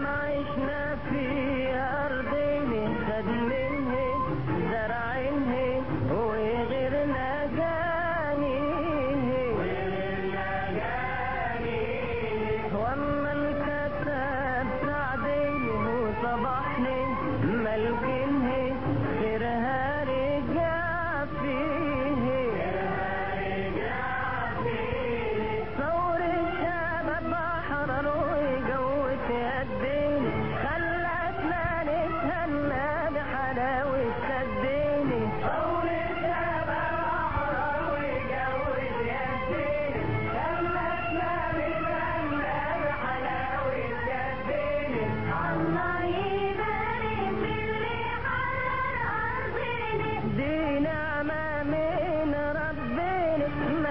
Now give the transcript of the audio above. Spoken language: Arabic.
أيام عشنا في أرضين خدمينه زرعين وغيرنا جانيه. وغيرنا جانيه